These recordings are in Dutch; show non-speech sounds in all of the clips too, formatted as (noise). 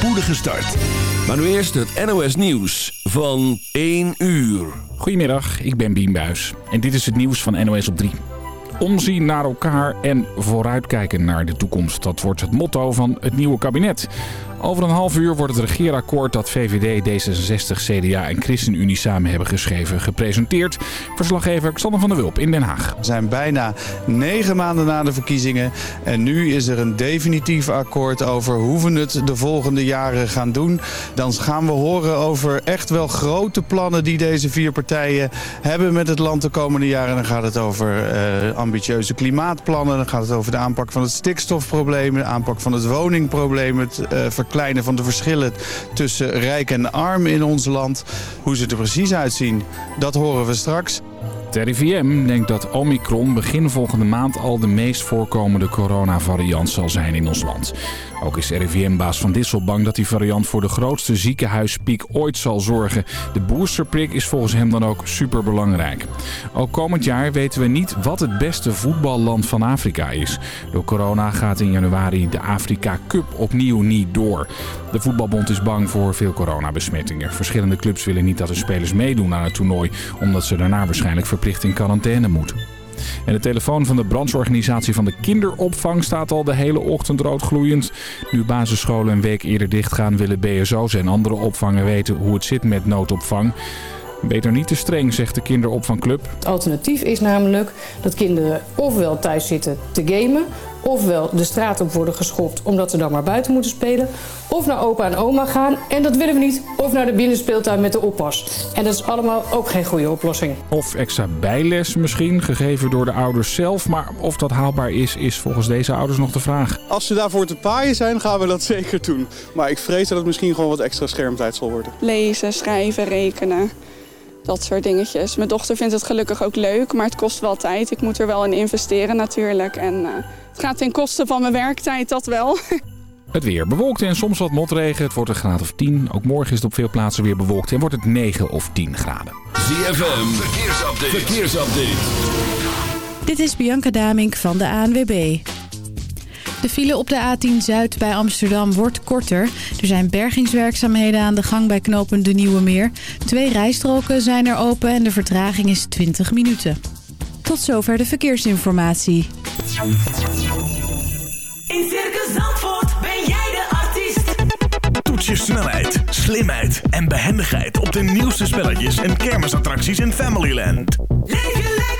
spoedige start. Maar nu eerst het NOS Nieuws van 1 uur. Goedemiddag, ik ben Bien Buijs en dit is het nieuws van NOS op 3. Omzien naar elkaar en vooruitkijken naar de toekomst. Dat wordt het motto van het nieuwe kabinet. Over een half uur wordt het regeerakkoord dat VVD, D66, CDA en ChristenUnie samen hebben geschreven gepresenteerd. Verslaggever Xander van der Wulp in Den Haag. We zijn bijna negen maanden na de verkiezingen en nu is er een definitief akkoord over hoe we het de volgende jaren gaan doen. Dan gaan we horen over echt wel grote plannen die deze vier partijen hebben met het land de komende jaren. Dan gaat het over uh, ambitieuze klimaatplannen, dan gaat het over de aanpak van het stikstofprobleem, de aanpak van het woningprobleem, het uh, verkleinen van de verschillen tussen rijk en arm in ons land. Hoe ze er precies uitzien, dat horen we straks. Het RIVM denkt dat Omicron begin volgende maand al de meest voorkomende coronavariant zal zijn in ons land. Ook is RIVM-baas Van Dissel bang dat die variant voor de grootste ziekenhuispiek ooit zal zorgen. De boosterprik is volgens hem dan ook superbelangrijk. Ook komend jaar weten we niet wat het beste voetballand van Afrika is. Door corona gaat in januari de Afrika Cup opnieuw niet door. De voetbalbond is bang voor veel coronabesmettingen. Verschillende clubs willen niet dat de spelers meedoen aan het toernooi, omdat ze daarna waarschijnlijk verplicht in quarantaine moeten. En de telefoon van de brancheorganisatie van de kinderopvang staat al de hele ochtend roodgloeiend. Nu basisscholen een week eerder dichtgaan willen BSO's en andere opvangen weten hoe het zit met noodopvang. Beter niet te streng, zegt de kinderopvangclub. Het alternatief is namelijk dat kinderen ofwel thuis zitten te gamen... ofwel de straat op worden geschopt omdat ze dan maar buiten moeten spelen... of naar opa en oma gaan, en dat willen we niet... of naar de binnenspeeltuin met de oppas. En dat is allemaal ook geen goede oplossing. Of extra bijles misschien, gegeven door de ouders zelf. Maar of dat haalbaar is, is volgens deze ouders nog de vraag. Als ze daarvoor te paaien zijn, gaan we dat (laughs) zeker doen. Maar ik vrees dat het misschien gewoon wat extra schermtijd zal worden. Lezen, schrijven, rekenen dat soort dingetjes. Mijn dochter vindt het gelukkig ook leuk, maar het kost wel tijd. Ik moet er wel in investeren natuurlijk. En uh, het gaat ten koste van mijn werktijd, dat wel. (laughs) Het weer bewolkt en soms wat motregen. Het wordt een graad of 10. Ook morgen is het op veel plaatsen weer bewolkt en wordt het 9 of 10 graden. ZFM, verkeersupdate. verkeersupdate. Dit is Bianca Damink van de ANWB. De file op de A10 Zuid bij Amsterdam wordt korter. Er zijn bergingswerkzaamheden aan de gang bij knooppunt De Nieuwe Meer. Twee rijstroken zijn er open en de vertraging is 20 minuten. Tot zover de verkeersinformatie. In Circus Zandvoort ben jij de artiest. Toets je snelheid, slimheid en behendigheid op de nieuwste spelletjes en kermisattracties in Familyland. Leef je lekker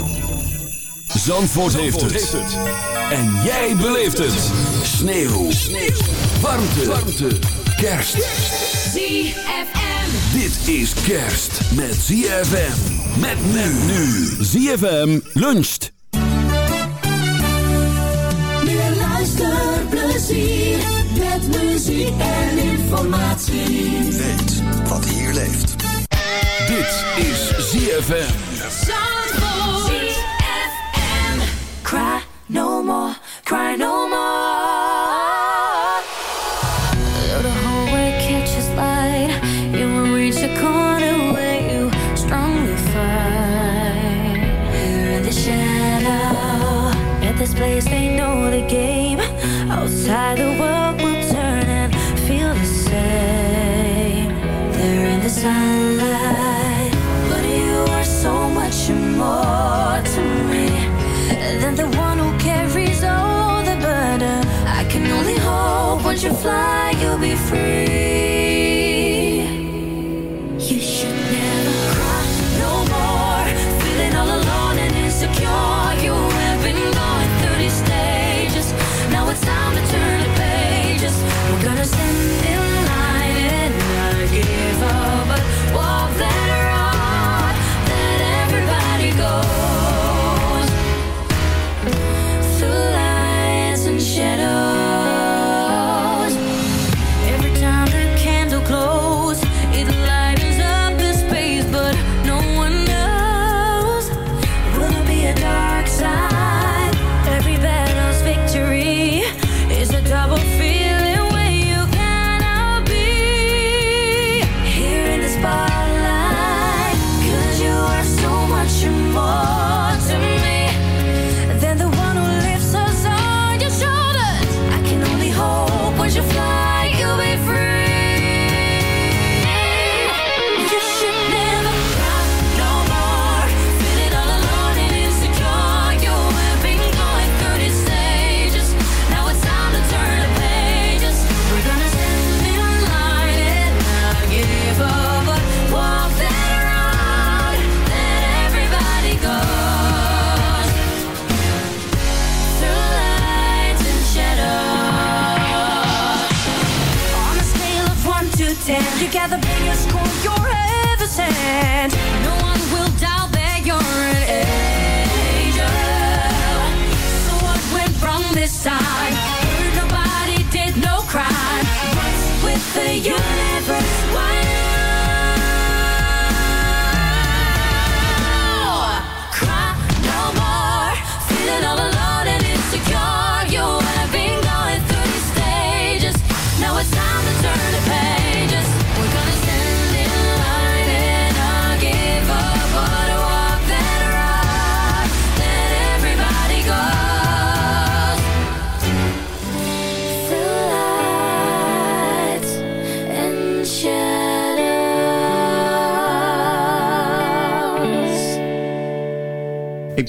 Zandvoort, heeft, het. En jij beleeft het. Sneeuw. Sneeuw. Warmte. Warmte. Kerst. ZFM. Dit is kerst met ZFM. Met men nu. ZFM luncht. Meer luisterplezier. Met muziek en informatie. Weet wat hier leeft. Dit is ZFM. Zandvoort. No more, cry no more. Fly,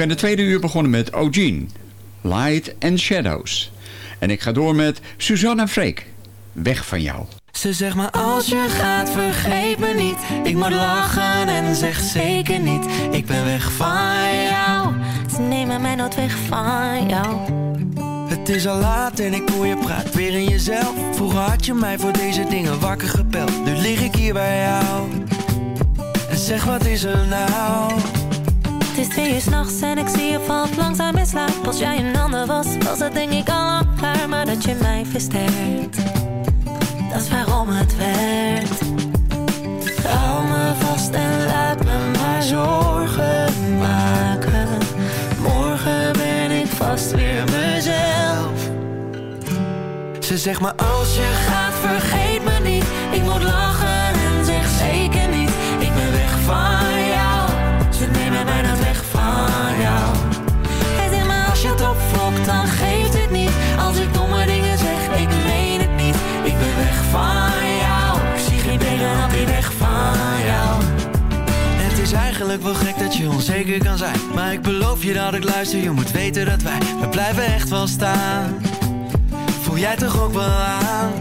ben de tweede uur begonnen met Eugene, Light and Shadows. En ik ga door met Suzanne Freek, Weg van jou. Ze zegt maar als je gaat vergeet me niet. Ik moet lachen en zeg zeker niet. Ik ben weg van jou. Ze nemen mij nooit weg van jou. Het is al laat en ik hoor je praat weer in jezelf. Vroeger had je mij voor deze dingen wakker gebeld. Nu lig ik hier bij jou. En zeg wat is er nou Het is twee uur s'nachts en ik zie je valt langzaam in slaap. Als jij een ander was, was het denk ik al. Maar dat je mij versterkt, dat is waarom het werkt. Hou me vast en laat me maar zorgen maken Morgen ben ik vast weer mezelf Ze zegt maar als je gaat Dan geeft het niet. Als ik domme dingen zeg ik meen het niet. Ik ben weg van jou. Ik zie geen tegenhapje weg van jou. Het is eigenlijk wel gek dat je onzeker kan zijn. Maar ik beloof je dat ik luister. Je moet weten dat wij, we blijven echt wel staan. Voel jij toch ook wel aan?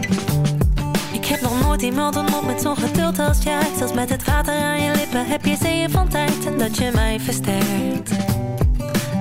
Ik heb nog nooit iemand ontmoet met zo'n geduld als jij. Zelfs met het water aan je lippen heb je zeeën van tijd. En dat je mij versterkt,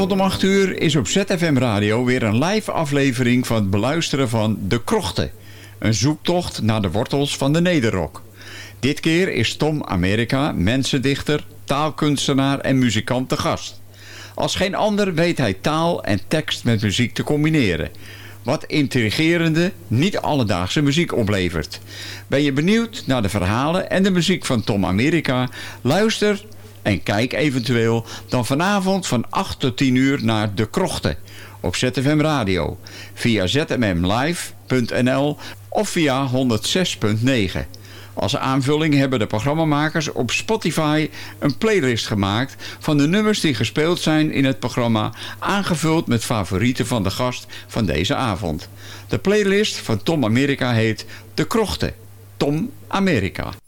Vanavond om 8 uur is op ZFM Radio weer een live aflevering van het beluisteren van De Krochten. Een zoektocht naar de wortels van de nederrock. Dit keer is Tom Amerika, mensendichter, taalkunstenaar en muzikant te gast. Als geen ander weet hij taal en tekst met muziek te combineren. Wat intrigerende, niet alledaagse muziek oplevert. Ben je benieuwd naar de verhalen en de muziek van Tom Amerika? Luister en kijk eventueel dan vanavond van 8 tot 10 uur naar De Krochten op ZFM Radio. Via zmmlive.nl of via 106.9. Als aanvulling hebben de programmamakers op Spotify een playlist gemaakt van de nummers die gespeeld zijn in het programma, aangevuld met favorieten van de gast van deze avond. De playlist van Tom Amerika heet De Krochten. Tom Amerika.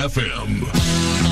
FM.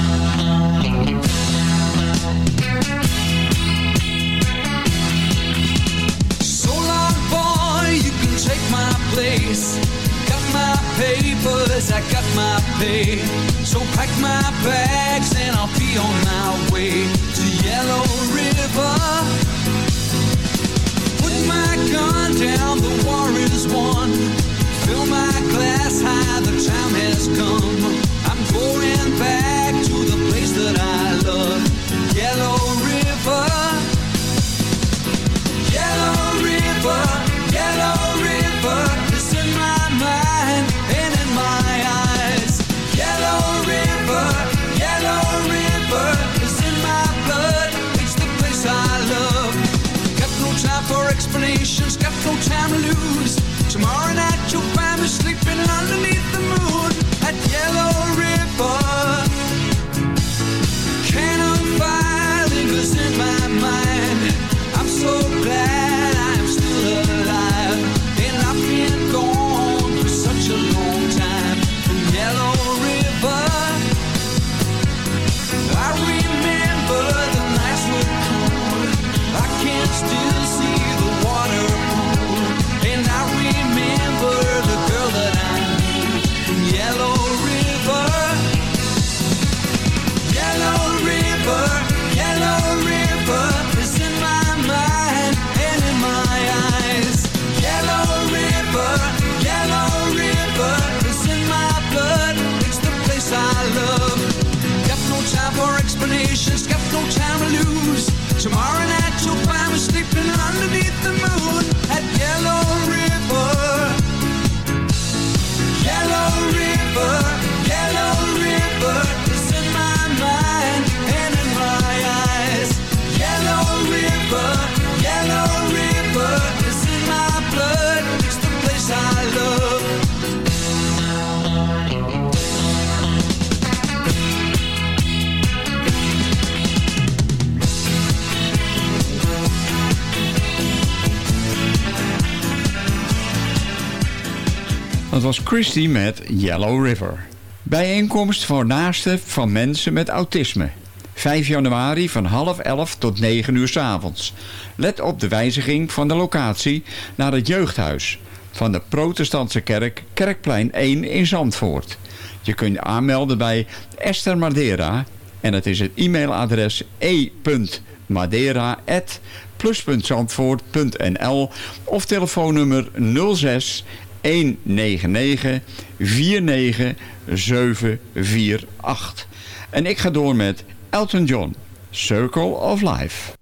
Dat was Christy met Yellow River. Bijeenkomst voor naasten van mensen met autisme. 5 januari van half 11 tot 9 uur s avonds. Let op de wijziging van de locatie naar het jeugdhuis van de protestantse kerk Kerkplein 1 in Zandvoort. Je kunt aanmelden bij Esther Madeira en het is het e-mailadres e.madeira.plus.zandvoort.nl of telefoonnummer 06 199 49748. En ik ga door met Elton John, Circle of Life.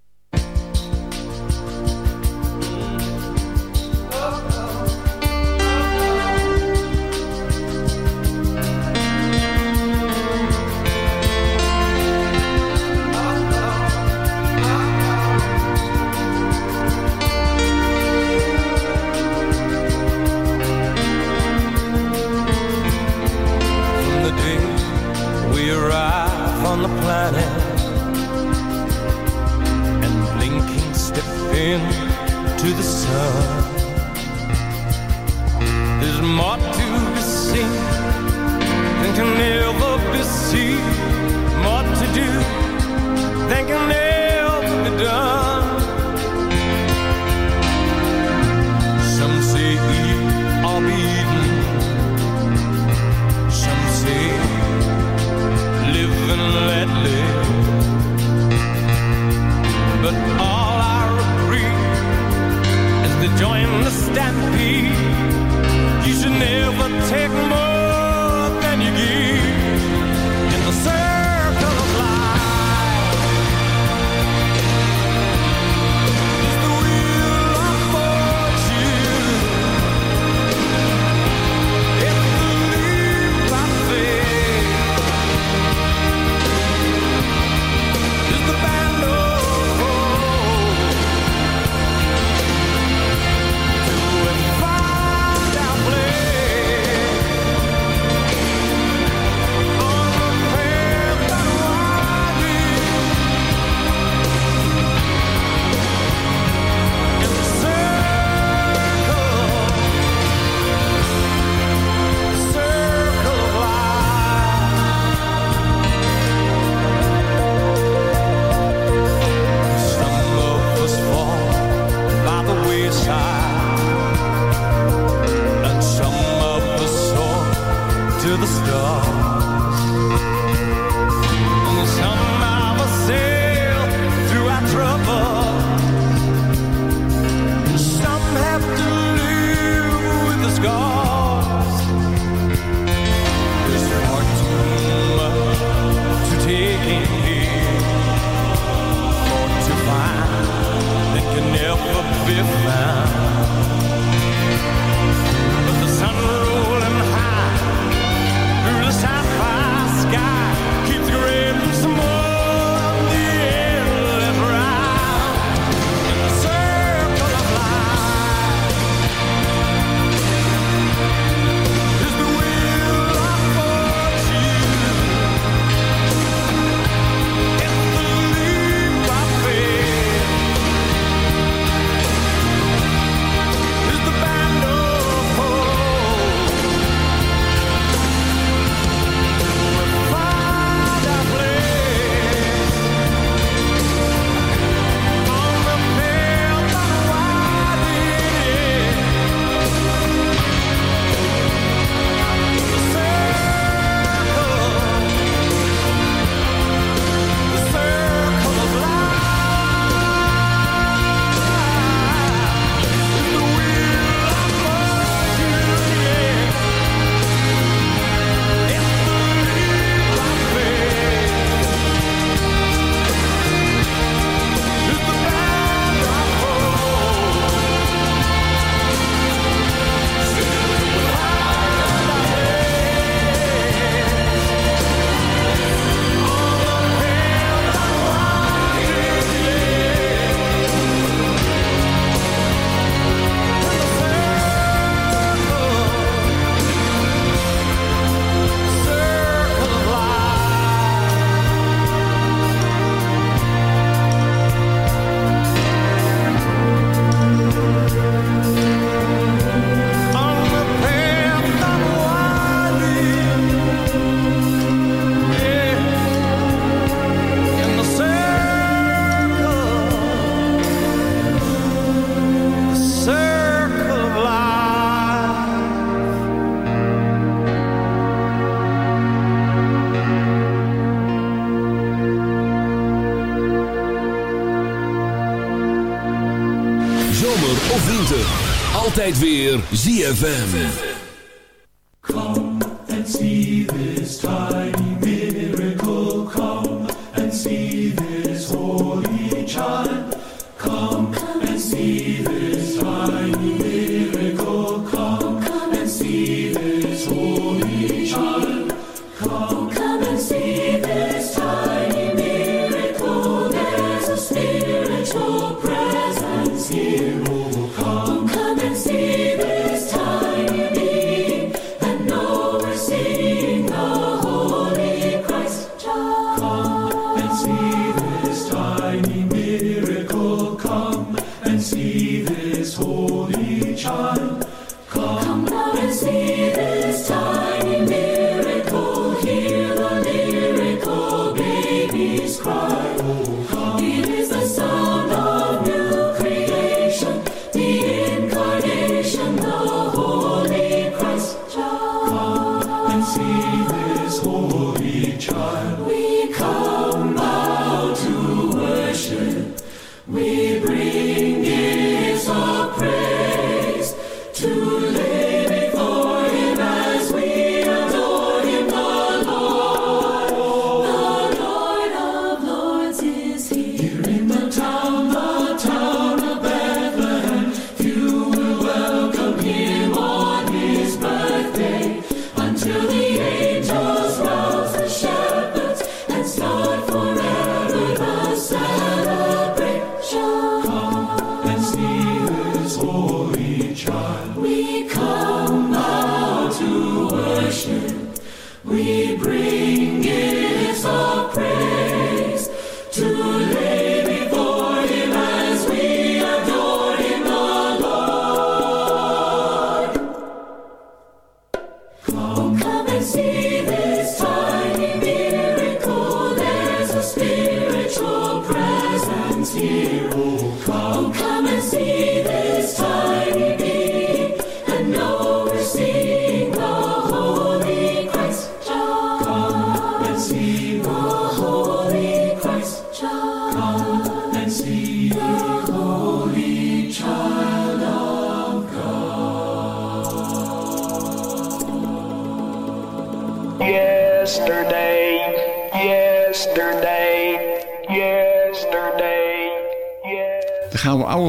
ZFM.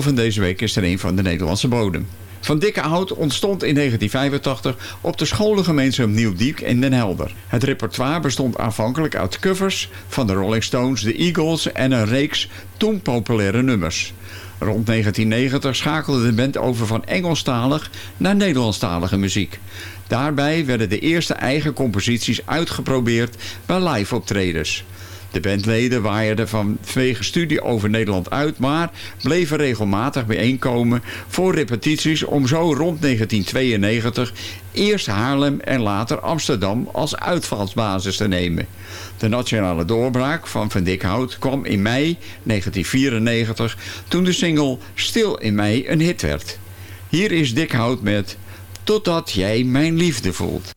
Van deze week is er een van de Nederlandse bodem. Van Dikke Hout ontstond in 1985 op de scholengemeenschap Nieuw-Diep in Den Helder. Het repertoire bestond aanvankelijk uit covers van de Rolling Stones, de Eagles en een reeks toen populaire nummers. Rond 1990 schakelde de band over van Engelstalig naar Nederlandstalige muziek. Daarbij werden de eerste eigen composities uitgeprobeerd bij live optredens. De bandleden waaierden vanwege studie over Nederland uit, maar bleven regelmatig bijeenkomen voor repetities om zo rond 1992 eerst Haarlem en later Amsterdam als uitvalsbasis te nemen. De nationale doorbraak van Van Dikhout kwam in mei 1994 toen de single Stil in mei een hit werd. Hier is Dikhout met Totdat jij mijn liefde voelt.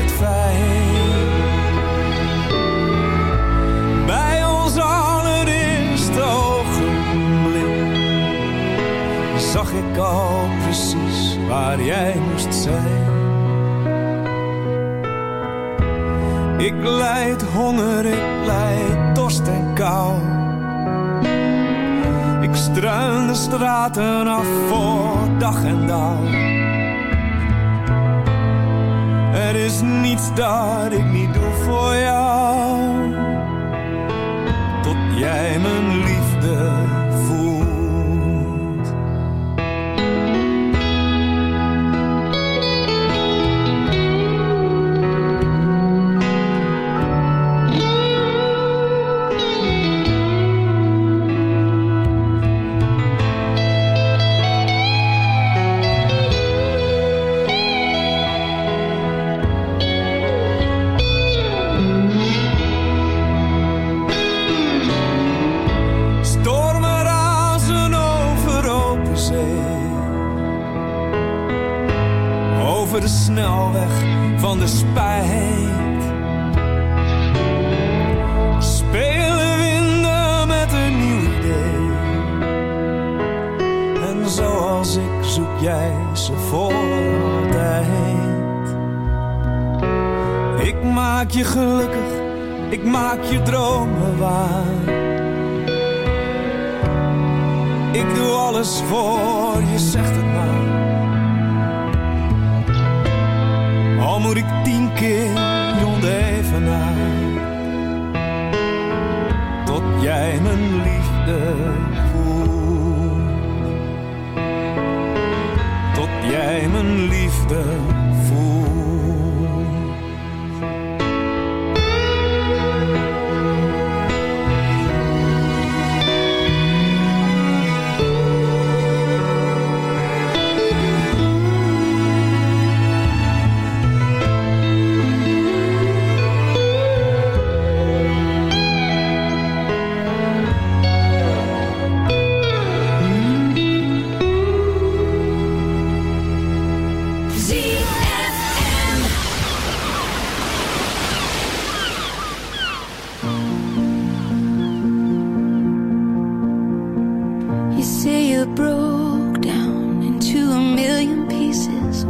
waar jij moest zijn. Ik leid honger, ik leid dorst en kou. Ik struin de straten af voor dag en dauw. Er is niets dat ik niet doe voor jou. Tot jij mijn liefde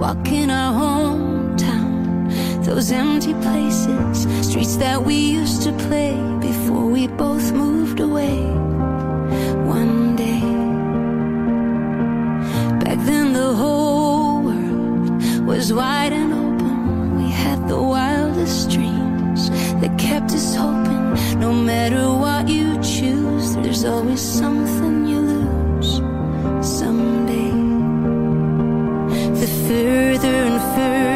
Walking our hometown, those empty places, streets that we used to play before we both moved away. One day, back then the whole world was wide and open. We had the wildest dreams that kept us hoping. No matter what you choose, there's always something you lose. Some further and further.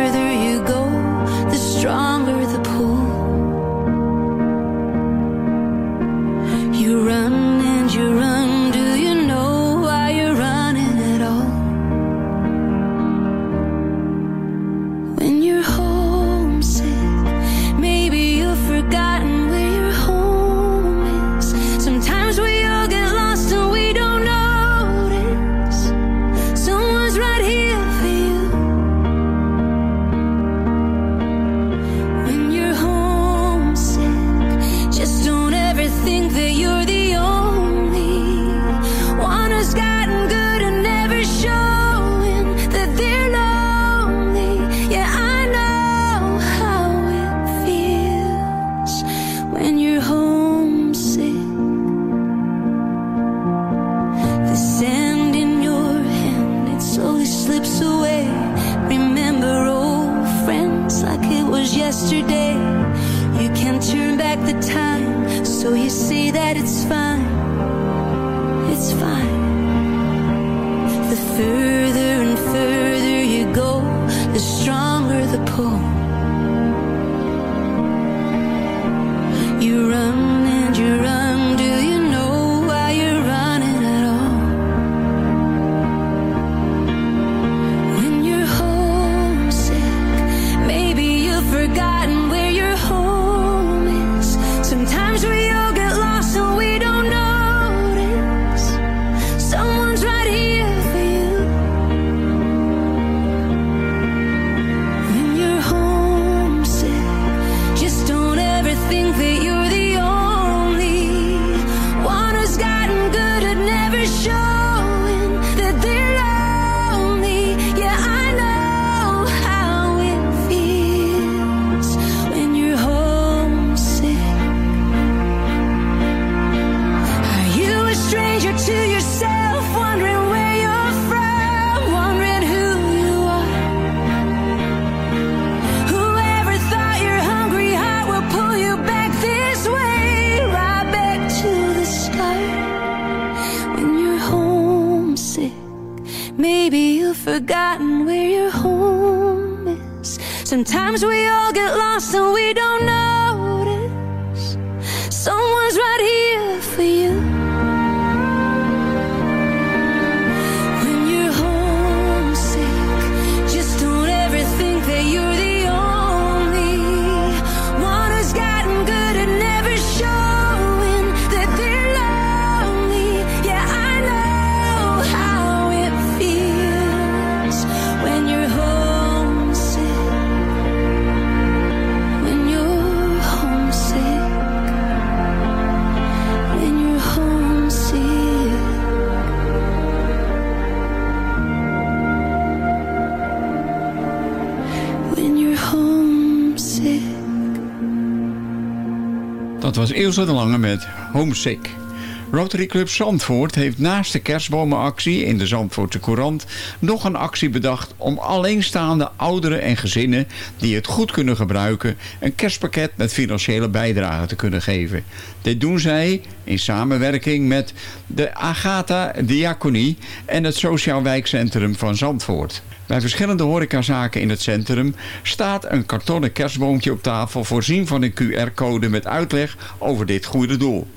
Dat was Ilse de Lange met Homesick. Rotary Club Zandvoort heeft naast de kerstbomenactie in de Zandvoortse Courant nog een actie bedacht om alleenstaande ouderen en gezinnen die het goed kunnen gebruiken een kerstpakket met financiële bijdrage te kunnen geven. Dit doen zij in samenwerking met de Agatha Diaconie en het Sociaal Wijkcentrum van Zandvoort. Bij verschillende horecazaken in het centrum staat een kartonnen kerstboompje op tafel voorzien van een QR-code met uitleg over dit goede doel.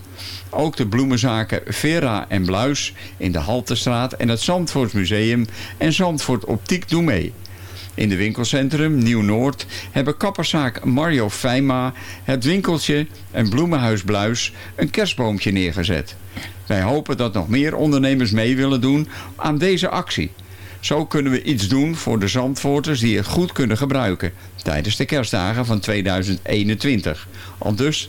Ook de bloemenzaken Vera en Bluis in de Haltestraat en het Zandvoort Museum en Zandvoort Optiek doen mee. In de winkelcentrum Nieuw-Noord hebben kapperszaak Mario Feima, het winkeltje en bloemenhuis Bluis een kerstboompje neergezet. Wij hopen dat nog meer ondernemers mee willen doen aan deze actie. Zo kunnen we iets doen voor de Zandvoorters die het goed kunnen gebruiken tijdens de kerstdagen van 2021. Al dus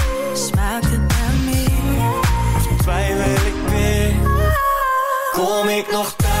Smaakt het naar meer? Of twijfel ik weer Kom ik nog thuis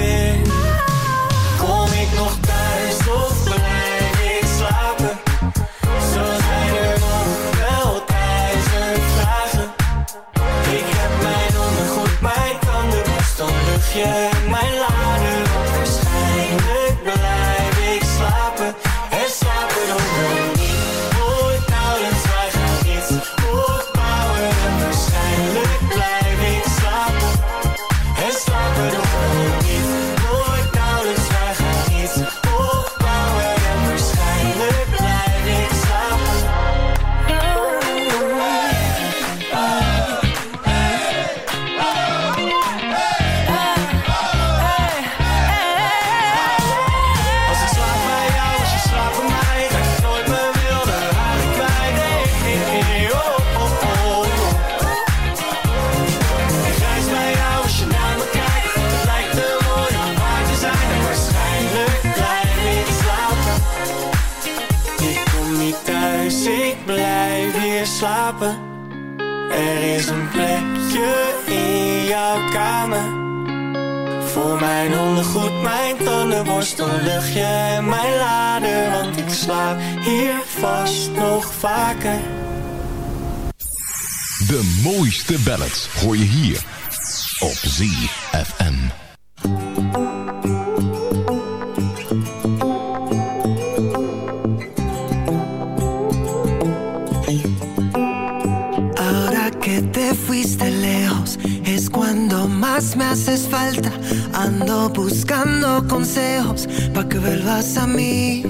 kamer voor mijn ondergoed, mijn tandenborstel, luchtje en mijn lader Want ik slaap hier vast nog vaker De mooiste ballads hoor je hier op ZFM. Más me haces falta. Ando buscando consejos pa' que vuelvas a mí.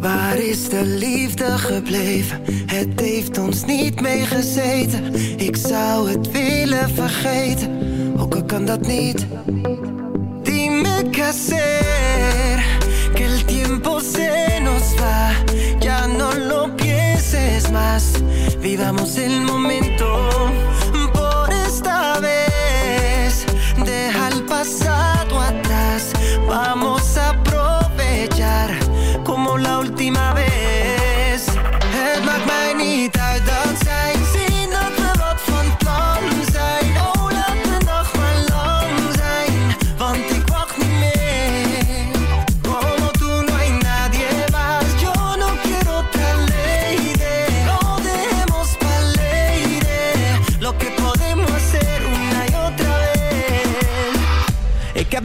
Waar is de liefde gebleven? Het heeft ons niet meegezeten. Ik zou het willen vergeten, ook al kan dat niet. Dime qué hacer, que el tiempo se nos va. Ya no lo pienses más, vivamos el momento.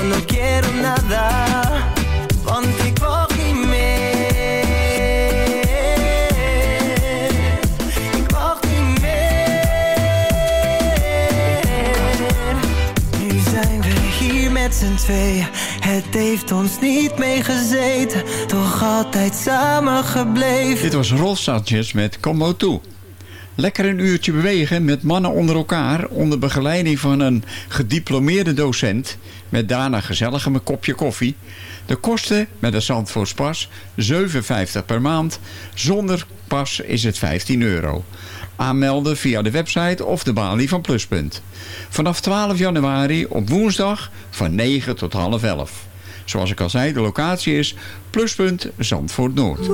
conmigo no quiero nada. Want ik wacht niet meer. Ik wacht niet meer. Nu zijn we hier met z'n tweeën. Het heeft ons niet meegezeten, toch altijd samen gebleven. Dit was Sanchez met Combo 2. Lekker een uurtje bewegen met mannen onder elkaar... onder begeleiding van een gediplomeerde docent... met daarna gezellig een kopje koffie. De kosten met de Zandvoorts pas 7,50 per maand. Zonder pas is het 15 euro. Aanmelden via de website of de balie van Pluspunt. Vanaf 12 januari op woensdag van 9 tot half 11. Zoals ik al zei, de locatie is Pluspunt Zandvoort Noord.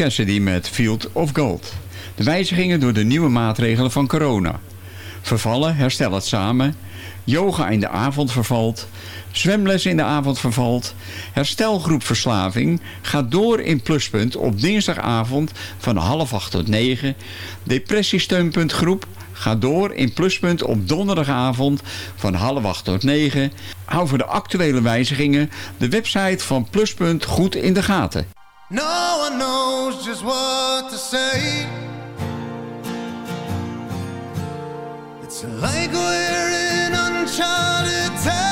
Die met Field of Gold. De wijzigingen door de nieuwe maatregelen van corona. Vervallen, herstel het samen. Yoga in de avond vervalt. Zwemles in de avond vervalt. Herstelgroep verslaving gaat door in pluspunt op dinsdagavond van half acht tot negen. Depressiesteunpunt groep gaat door in pluspunt op donderdagavond van half acht tot negen. Hou voor de actuele wijzigingen de website van pluspunt goed in de gaten. No one knows just what to say. It's like we're in uncharted territory.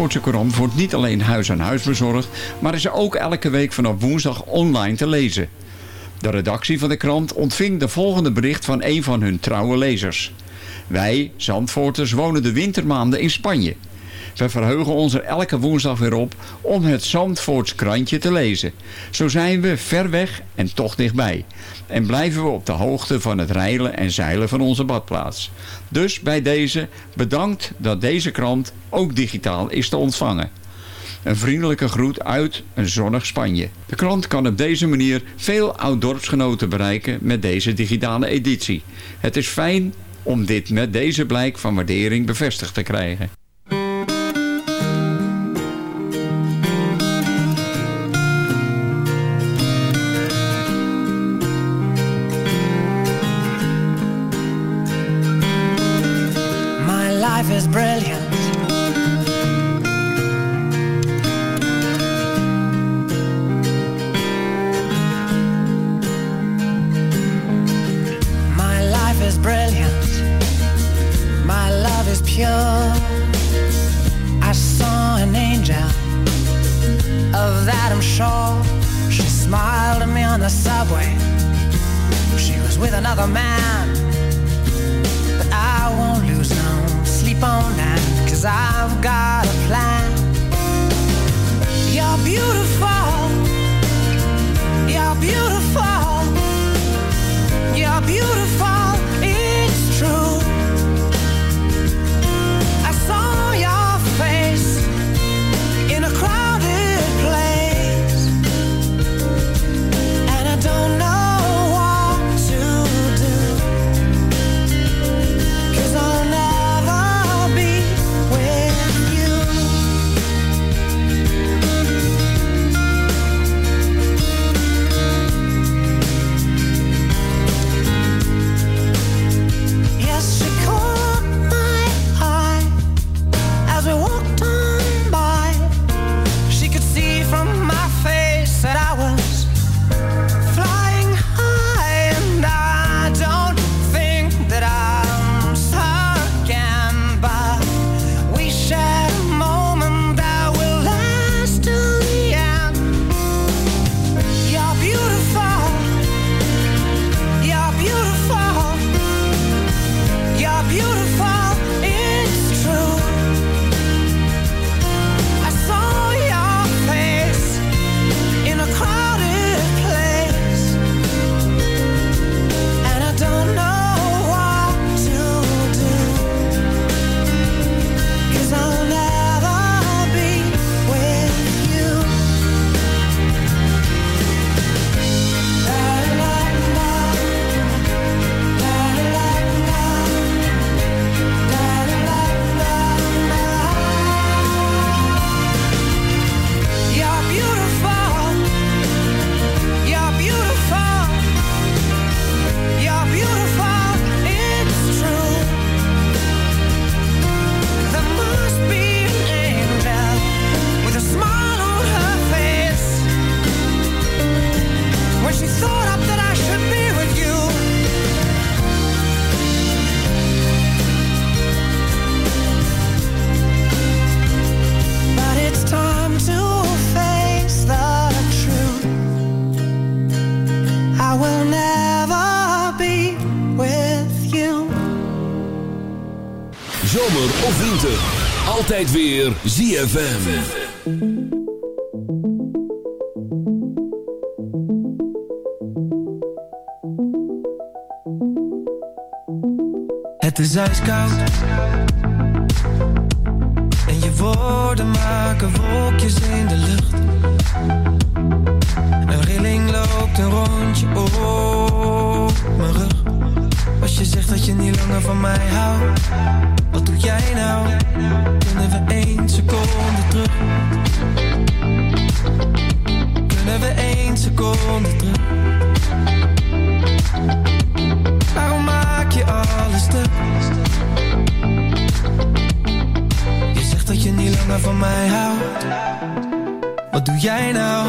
Zandvoortse Courant wordt niet alleen huis aan huis bezorgd, maar is ook elke week vanaf woensdag online te lezen. De redactie van de krant ontving de volgende bericht van een van hun trouwe lezers. Wij, Zandvoorters, wonen de wintermaanden in Spanje. We verheugen ons er elke woensdag weer op om het Zandvoorts krantje te lezen. Zo zijn we ver weg en toch dichtbij. En blijven we op de hoogte van het reilen en zeilen van onze badplaats. Dus bij deze bedankt dat deze krant ook digitaal is te ontvangen. Een vriendelijke groet uit een zonnig Spanje. De krant kan op deze manier veel oud-dorpsgenoten bereiken met deze digitale editie. Het is fijn om dit met deze blijk van waardering bevestigd te krijgen. Weer ZFM. Het is ijskoud. En je woorden maken wolkjes in de lucht. Een rilling loopt een rondje op mijn rug Je zegt dat je niet langer van mij houdt Wat doe jij nou? Kunnen we één seconde terug? Kunnen we één seconde terug? Waarom maak je alles stuk? Je zegt dat je niet langer van mij houdt. Wat doe jij nou?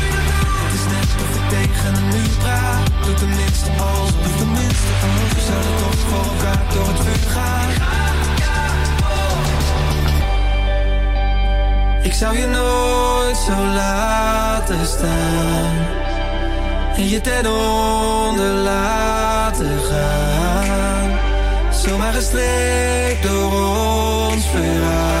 tegen een muur praat Doe tenminste alsof Doe tenminste alsof We zouden toch voor elkaar door het vuur gaan Ik zou je nooit zo laten staan en je ten onder laten gaan. Zomaar gestreekt door ons verhaal.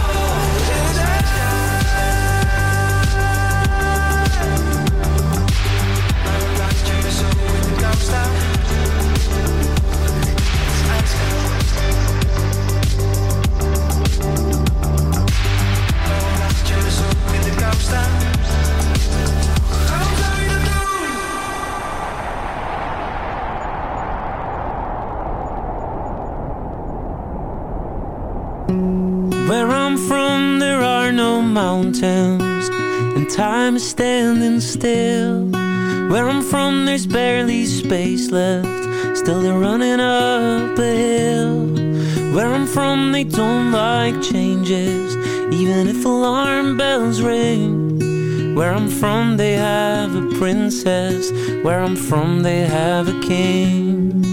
Time is standing still. Where I'm from, there's barely space left, still they're running up a hill. Where I'm from, they don't like changes, even if alarm bells ring. Where I'm from, they have a princess, where I'm from, they have a king.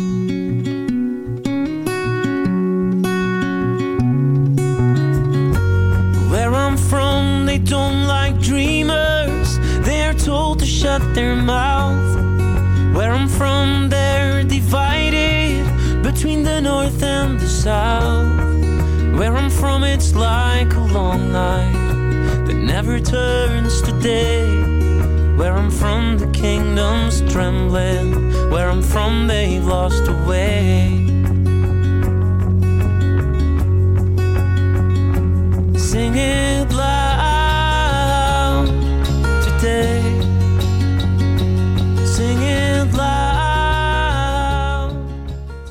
Their mouth. Where I'm from, they're divided between the north and the south. Where I'm from, it's like a long night that never turns to day. Where I'm from, the kingdom's trembling. Where I'm from, they've lost a way. Sing